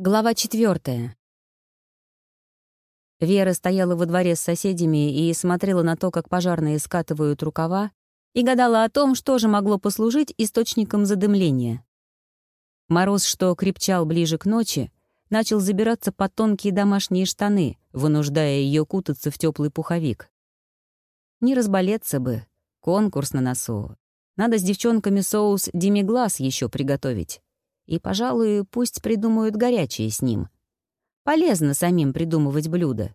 Глава четвертая. Вера стояла во дворе с соседями и смотрела на то, как пожарные скатывают рукава, и гадала о том, что же могло послужить источником задымления. Мороз, что крепчал ближе к ночи, начал забираться под тонкие домашние штаны, вынуждая ее кутаться в теплый пуховик. Не разболеться бы. Конкурс на носу. Надо с девчонками соус демиглаз еще приготовить. И, пожалуй, пусть придумают горячие с ним. Полезно самим придумывать блюда.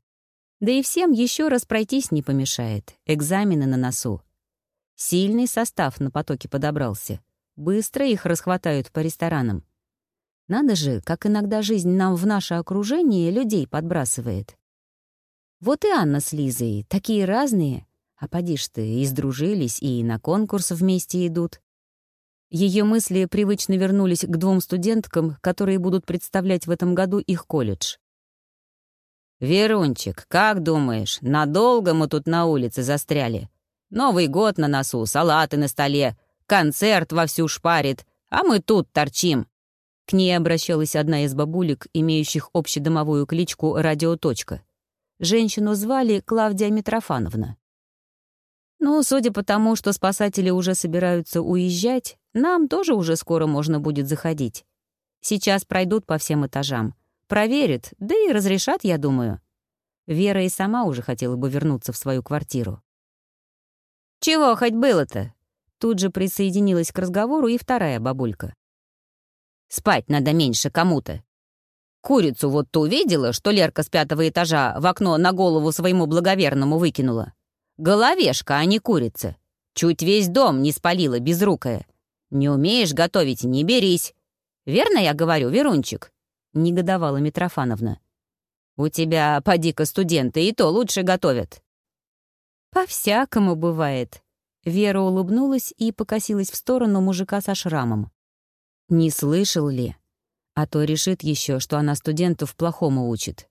Да и всем еще раз пройтись не помешает. Экзамены на носу. Сильный состав на потоке подобрался. Быстро их расхватают по ресторанам. Надо же, как иногда жизнь нам в наше окружение людей подбрасывает. Вот и Анна с Лизой, такие разные. А поди ж ты, и сдружились, и на конкурс вместе идут. Ее мысли привычно вернулись к двум студенткам, которые будут представлять в этом году их колледж. «Верунчик, как думаешь, надолго мы тут на улице застряли? Новый год на носу, салаты на столе, концерт вовсю шпарит, а мы тут торчим». К ней обращалась одна из бабулек, имеющих общедомовую кличку «Радиоточка». Женщину звали Клавдия Митрофановна. Ну, судя по тому, что спасатели уже собираются уезжать, нам тоже уже скоро можно будет заходить. Сейчас пройдут по всем этажам. Проверят, да и разрешат, я думаю. Вера и сама уже хотела бы вернуться в свою квартиру. «Чего хоть было-то?» Тут же присоединилась к разговору и вторая бабулька. «Спать надо меньше кому-то. Курицу вот ту видела, что Лерка с пятого этажа в окно на голову своему благоверному выкинула? Головешка, а не курица. Чуть весь дом не спалила безрукая. «Не умеешь готовить, не берись. Верно я говорю, Верунчик?» — негодовала Митрофановна. «У тебя, поди-ка, студенты, и то лучше готовят». «По-всякому бывает». Вера улыбнулась и покосилась в сторону мужика со шрамом. «Не слышал ли? А то решит еще, что она студентов плохому учит».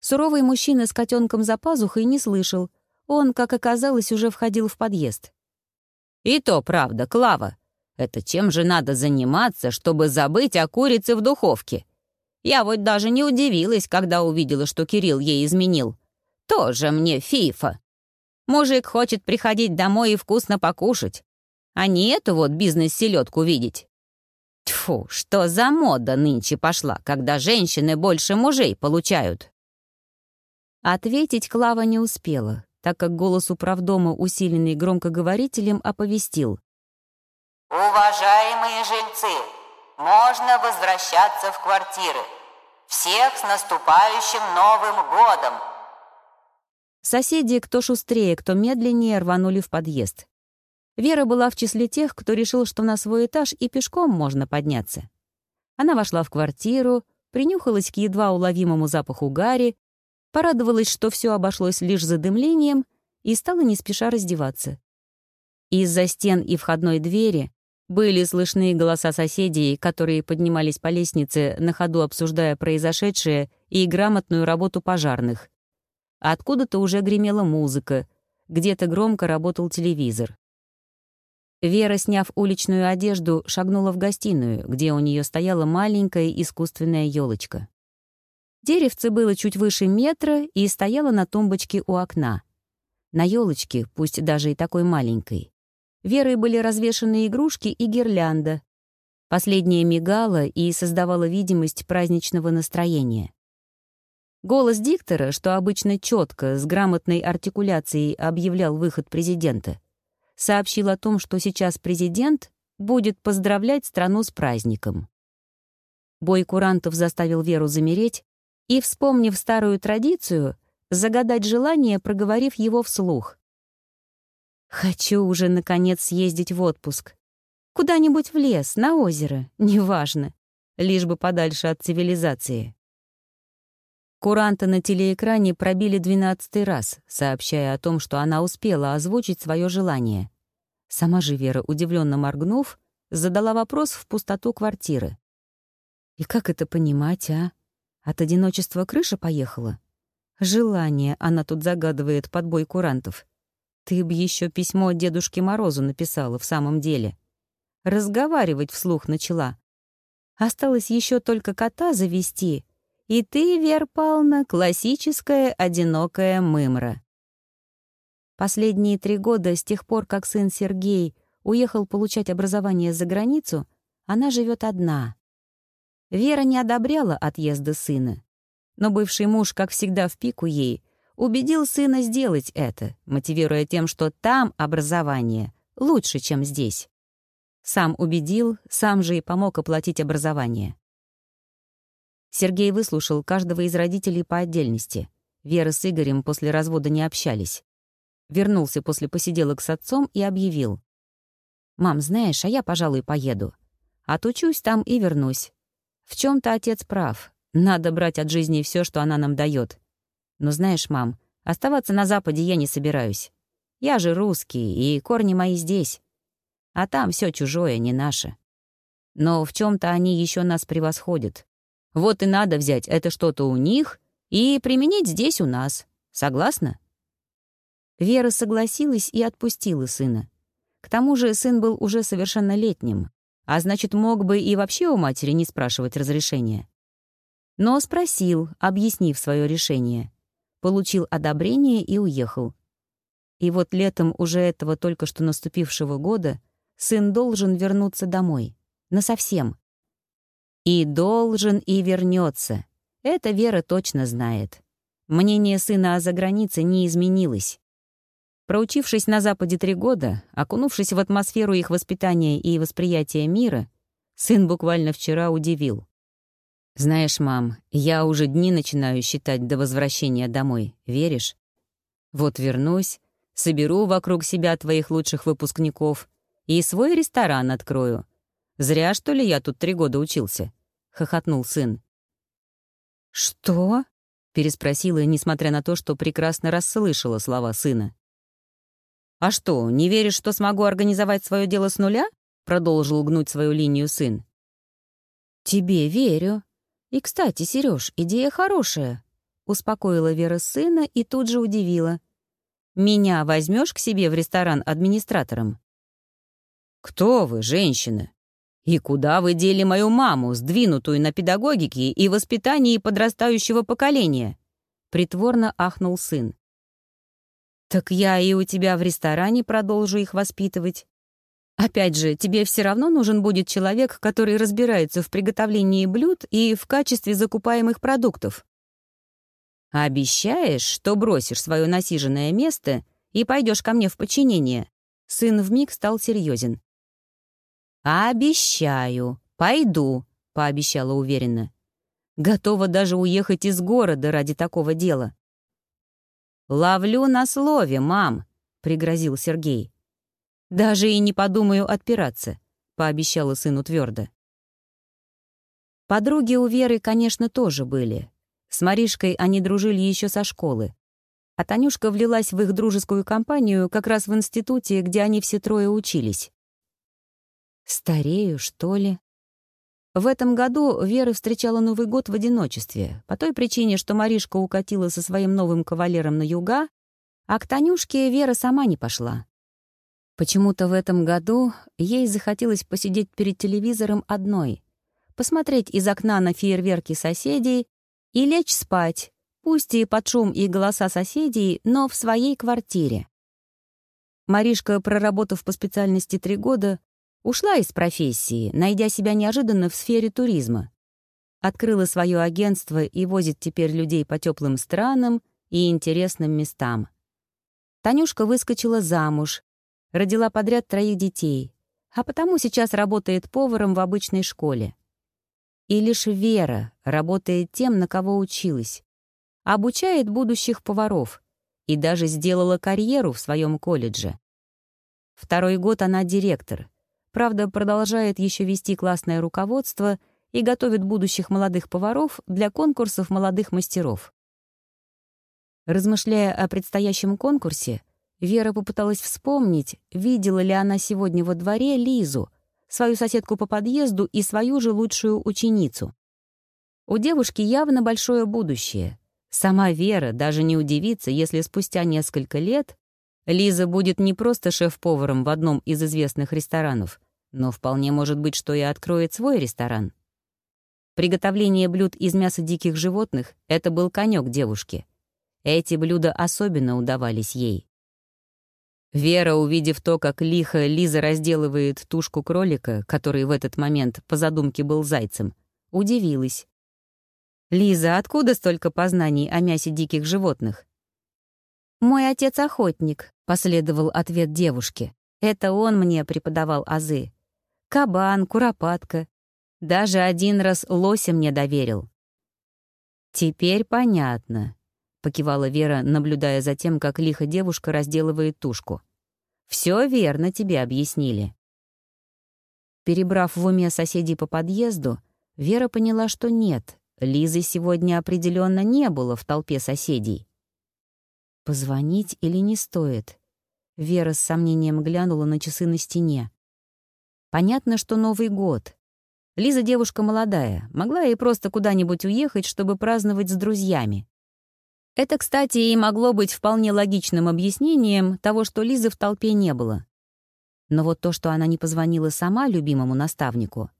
Суровый мужчина с котенком за пазухой не слышал. Он, как оказалось, уже входил в подъезд. «И то правда, Клава. Это чем же надо заниматься, чтобы забыть о курице в духовке? Я вот даже не удивилась, когда увидела, что Кирилл ей изменил. Тоже мне фифа. Мужик хочет приходить домой и вкусно покушать, а не эту вот бизнес-селедку видеть. Тьфу, что за мода нынче пошла, когда женщины больше мужей получают? Ответить Клава не успела, так как голос управдома, усиленный громкоговорителем, оповестил. Уважаемые жильцы, можно возвращаться в квартиры. Всех с наступающим Новым годом! Соседи, кто шустрее, кто медленнее, рванули в подъезд. Вера была в числе тех, кто решил, что на свой этаж и пешком можно подняться. Она вошла в квартиру, принюхалась к едва уловимому запаху гари, порадовалась, что все обошлось лишь задымлением, и стала не спеша раздеваться. Из-за стен и входной двери были слышны голоса соседей, которые поднимались по лестнице, на ходу обсуждая произошедшее и грамотную работу пожарных. Откуда-то уже гремела музыка, где-то громко работал телевизор. Вера, сняв уличную одежду, шагнула в гостиную, где у нее стояла маленькая искусственная елочка. Деревце было чуть выше метра и стояло на тумбочке у окна. На елочке, пусть даже и такой маленькой, Верой были развешаны игрушки и гирлянда. Последняя мигала и создавала видимость праздничного настроения. Голос диктора, что обычно четко, с грамотной артикуляцией объявлял выход президента, сообщил о том, что сейчас президент будет поздравлять страну с праздником. Бой курантов заставил Веру замереть и, вспомнив старую традицию, загадать желание, проговорив его вслух. Хочу уже, наконец, съездить в отпуск. Куда-нибудь в лес, на озеро, неважно. Лишь бы подальше от цивилизации. Куранты на телеэкране пробили двенадцатый раз, сообщая о том, что она успела озвучить свое желание. Сама же Вера, удивленно моргнув, задала вопрос в пустоту квартиры. «И как это понимать, а? От одиночества крыша поехала?» Желание она тут загадывает под бой курантов. Ты б еще письмо Дедушке Морозу написала в самом деле. Разговаривать вслух начала. Осталось еще только кота завести, и ты, Вер Павловна, классическая одинокая мымра. Последние три года, с тех пор, как сын Сергей уехал получать образование за границу, она живет одна. Вера не одобряла отъезда сына. Но бывший муж, как всегда в пику ей, убедил сына сделать это, мотивируя тем, что там образование лучше, чем здесь. Сам убедил, сам же и помог оплатить образование. Сергей выслушал каждого из родителей по отдельности. Вера с Игорем после развода не общались. Вернулся после посиделок с отцом и объявил. «Мам, знаешь, а я, пожалуй, поеду. Отучусь там и вернусь. В чем то отец прав. Надо брать от жизни все, что она нам дает. Но знаешь, мам, оставаться на Западе я не собираюсь. Я же русский, и корни мои здесь. А там все чужое, не наше. Но в чем то они еще нас превосходят. Вот и надо взять это что-то у них и применить здесь у нас. Согласна? Вера согласилась и отпустила сына. К тому же сын был уже совершеннолетним а значит, мог бы и вообще у матери не спрашивать разрешения. Но спросил, объяснив свое решение. Получил одобрение и уехал. И вот летом уже этого только что наступившего года сын должен вернуться домой. Насовсем. И должен, и вернется. Это Вера точно знает. Мнение сына о загранице не изменилось. Проучившись на Западе три года, окунувшись в атмосферу их воспитания и восприятия мира, сын буквально вчера удивил. «Знаешь, мам, я уже дни начинаю считать до возвращения домой, веришь? Вот вернусь, соберу вокруг себя твоих лучших выпускников и свой ресторан открою. Зря, что ли, я тут три года учился?» — хохотнул сын. «Что?» — переспросила, несмотря на то, что прекрасно расслышала слова сына. «А что, не веришь, что смогу организовать свое дело с нуля?» — продолжил гнуть свою линию сын. «Тебе верю. И, кстати, Сереж, идея хорошая», — успокоила Вера сына и тут же удивила. «Меня возьмешь к себе в ресторан администратором?» «Кто вы, женщина? И куда вы дели мою маму, сдвинутую на педагогике и воспитании подрастающего поколения?» Притворно ахнул сын. «Так я и у тебя в ресторане продолжу их воспитывать. Опять же, тебе все равно нужен будет человек, который разбирается в приготовлении блюд и в качестве закупаемых продуктов. Обещаешь, что бросишь свое насиженное место и пойдешь ко мне в подчинение?» Сын вмиг стал серьезен. «Обещаю, пойду», — пообещала уверенно. «Готова даже уехать из города ради такого дела. «Ловлю на слове, мам», — пригрозил Сергей. «Даже и не подумаю отпираться», — пообещала сыну твердо. Подруги у Веры, конечно, тоже были. С Маришкой они дружили еще со школы. А Танюшка влилась в их дружескую компанию как раз в институте, где они все трое учились. «Старею, что ли?» В этом году Вера встречала Новый год в одиночестве, по той причине, что Маришка укатила со своим новым кавалером на юга, а к Танюшке Вера сама не пошла. Почему-то в этом году ей захотелось посидеть перед телевизором одной, посмотреть из окна на фейерверки соседей и лечь спать, пусть и под шум и голоса соседей, но в своей квартире. Маришка, проработав по специальности три года, Ушла из профессии, найдя себя неожиданно в сфере туризма. Открыла свое агентство и возит теперь людей по теплым странам и интересным местам. Танюшка выскочила замуж, родила подряд троих детей, а потому сейчас работает поваром в обычной школе. И лишь Вера работает тем, на кого училась. Обучает будущих поваров и даже сделала карьеру в своем колледже. Второй год она директор — Правда, продолжает еще вести классное руководство и готовит будущих молодых поваров для конкурсов молодых мастеров. Размышляя о предстоящем конкурсе, Вера попыталась вспомнить, видела ли она сегодня во дворе Лизу, свою соседку по подъезду и свою же лучшую ученицу. У девушки явно большое будущее. Сама Вера даже не удивится, если спустя несколько лет Лиза будет не просто шеф-поваром в одном из известных ресторанов, но вполне может быть, что и откроет свой ресторан. Приготовление блюд из мяса диких животных — это был конек девушки. Эти блюда особенно удавались ей. Вера, увидев то, как лихо Лиза разделывает тушку кролика, который в этот момент по задумке был зайцем, удивилась. «Лиза, откуда столько познаний о мясе диких животных?» «Мой отец охотник», — последовал ответ девушки. «Это он мне преподавал азы. Кабан, куропатка. Даже один раз лося мне доверил». «Теперь понятно», — покивала Вера, наблюдая за тем, как лихо девушка разделывает тушку. «Все верно тебе объяснили». Перебрав в уме соседей по подъезду, Вера поняла, что нет, Лизы сегодня определенно не было в толпе соседей. Позвонить или не стоит? Вера с сомнением глянула на часы на стене. Понятно, что Новый год. Лиза девушка молодая, могла и просто куда-нибудь уехать, чтобы праздновать с друзьями. Это, кстати, и могло быть вполне логичным объяснением того, что Лизы в толпе не было. Но вот то, что она не позвонила сама любимому наставнику,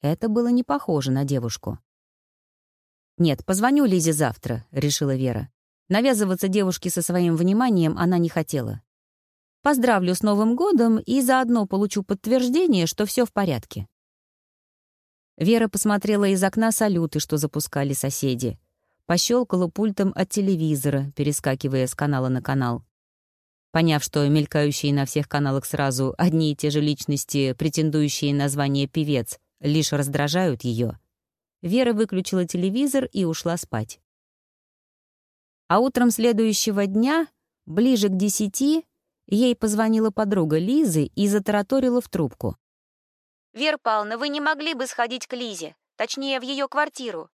это было не похоже на девушку. «Нет, позвоню Лизе завтра», — решила Вера. Навязываться девушке со своим вниманием она не хотела. Поздравлю с Новым годом и заодно получу подтверждение, что все в порядке. Вера посмотрела из окна салюты, что запускали соседи. Пощелкала пультом от телевизора, перескакивая с канала на канал. Поняв, что мелькающие на всех каналах сразу одни и те же личности, претендующие на звание певец, лишь раздражают ее, Вера выключила телевизор и ушла спать. А утром следующего дня, ближе к десяти, ей позвонила подруга Лизы и затараторила в трубку. «Вера Павловна, вы не могли бы сходить к Лизе, точнее, в ее квартиру?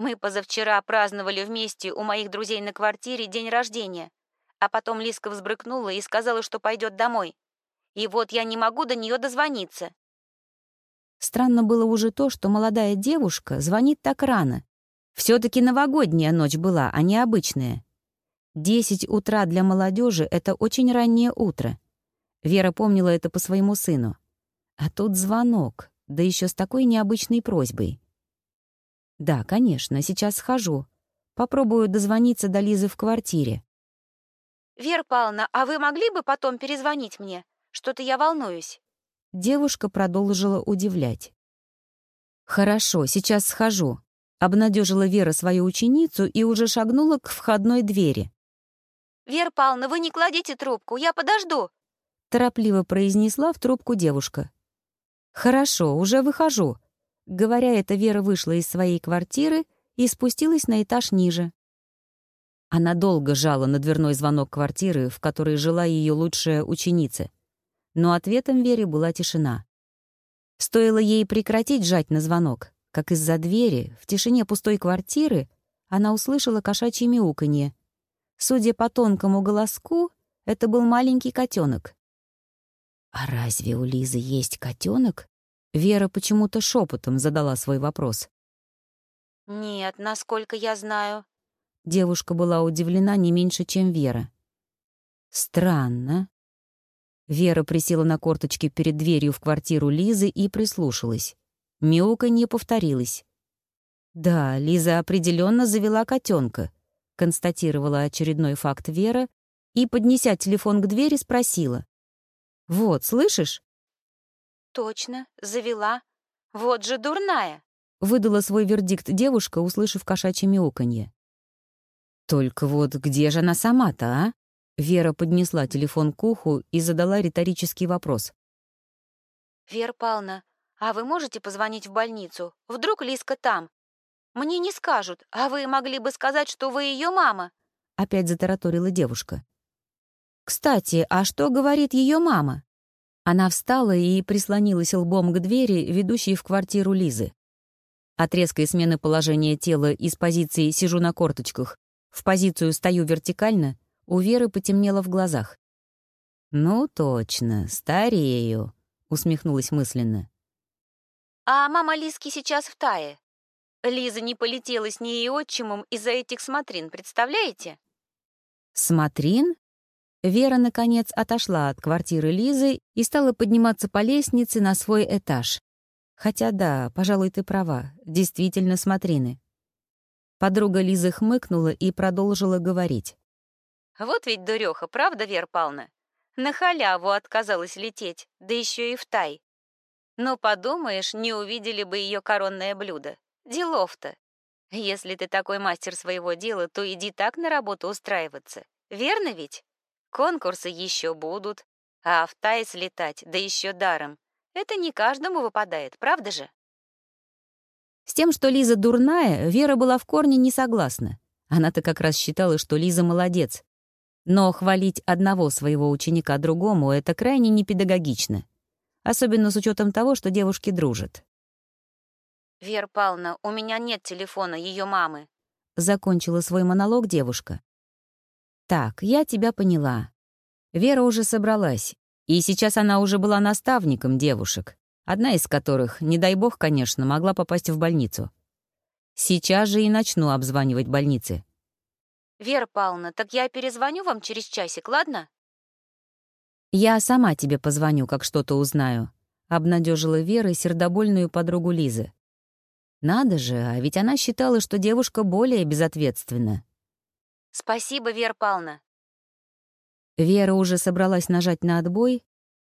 Мы позавчера праздновали вместе у моих друзей на квартире день рождения, а потом Лизка взбрыкнула и сказала, что пойдет домой. И вот я не могу до нее дозвониться. Странно было уже то, что молодая девушка звонит так рано. все таки новогодняя ночь была, а не обычная. Десять утра для молодежи — это очень раннее утро. Вера помнила это по своему сыну. А тут звонок, да еще с такой необычной просьбой. «Да, конечно, сейчас схожу. Попробую дозвониться до Лизы в квартире». «Вера Павловна, а вы могли бы потом перезвонить мне? Что-то я волнуюсь». Девушка продолжила удивлять. «Хорошо, сейчас схожу», — обнадежила Вера свою ученицу и уже шагнула к входной двери. «Вера Павловна, вы не кладите трубку, я подожду», — торопливо произнесла в трубку девушка. «Хорошо, уже выхожу». Говоря это, Вера вышла из своей квартиры и спустилась на этаж ниже. Она долго жала на дверной звонок квартиры, в которой жила ее лучшая ученица — но ответом Вере была тишина. Стоило ей прекратить жать на звонок, как из-за двери, в тишине пустой квартиры, она услышала кошачье мяуканье. Судя по тонкому голоску, это был маленький котенок. «А разве у Лизы есть котенок? Вера почему-то шепотом задала свой вопрос. «Нет, насколько я знаю». Девушка была удивлена не меньше, чем Вера. «Странно. Вера присела на корточки перед дверью в квартиру Лизы и прислушалась. не повторилось. «Да, Лиза определенно завела котенка», — констатировала очередной факт Вера и, поднеся телефон к двери, спросила. «Вот, слышишь?» «Точно, завела. Вот же дурная!» — выдала свой вердикт девушка, услышав кошачье мяуканье. «Только вот где же она сама-то, а?» Вера поднесла телефон к уху и задала риторический вопрос. «Вера Павловна, а вы можете позвонить в больницу? Вдруг Лиска там? Мне не скажут, а вы могли бы сказать, что вы ее мама?» Опять затараторила девушка. «Кстати, а что говорит ее мама?» Она встала и прислонилась лбом к двери, ведущей в квартиру Лизы. От резкой смены положения тела из позиции «сижу на корточках» в позицию «стою вертикально» У Веры потемнело в глазах. «Ну точно, старею», — усмехнулась мысленно. «А мама Лизки сейчас в тае. Лиза не полетела с ней и отчимом из-за этих смотрин, представляете?» «Смотрин?» Вера, наконец, отошла от квартиры Лизы и стала подниматься по лестнице на свой этаж. Хотя да, пожалуй, ты права. Действительно смотрины. Подруга Лизы хмыкнула и продолжила говорить. Вот ведь дуреха, правда, Вера Павловна? На халяву отказалась лететь, да еще и в тай. Ну, подумаешь, не увидели бы ее коронное блюдо. Делов-то. Если ты такой мастер своего дела, то иди так на работу устраиваться. Верно ведь? Конкурсы еще будут. А в тай слетать, да еще даром. Это не каждому выпадает, правда же? С тем, что Лиза дурная, Вера была в корне не согласна. Она-то как раз считала, что Лиза молодец. Но хвалить одного своего ученика другому — это крайне непедагогично. Особенно с учетом того, что девушки дружат. «Вера Павловна, у меня нет телефона ее мамы», — закончила свой монолог девушка. «Так, я тебя поняла. Вера уже собралась, и сейчас она уже была наставником девушек, одна из которых, не дай бог, конечно, могла попасть в больницу. Сейчас же и начну обзванивать больницы». «Вера Павловна, так я перезвоню вам через часик, ладно?» «Я сама тебе позвоню, как что-то узнаю», — обнадежила Вера сердобольную подругу Лизы. Надо же, а ведь она считала, что девушка более безответственна. «Спасибо, Вера Павловна». Вера уже собралась нажать на отбой,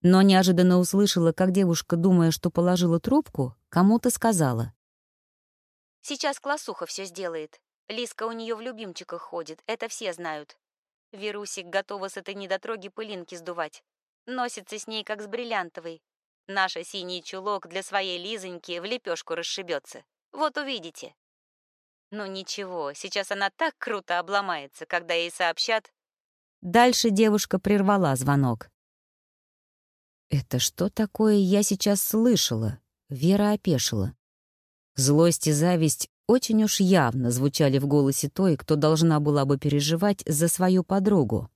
но неожиданно услышала, как девушка, думая, что положила трубку, кому-то сказала. «Сейчас классуха все сделает. Лиска у нее в любимчиках ходит, это все знают. Верусик готова с этой недотроги пылинки сдувать. Носится с ней, как с бриллиантовой. Наша синий чулок для своей Лизоньки в лепешку расшибется. Вот увидите. Ну ничего, сейчас она так круто обломается, когда ей сообщат. Дальше девушка прервала звонок. «Это что такое я сейчас слышала?» Вера опешила. Злость и зависть очень уж явно звучали в голосе той, кто должна была бы переживать за свою подругу.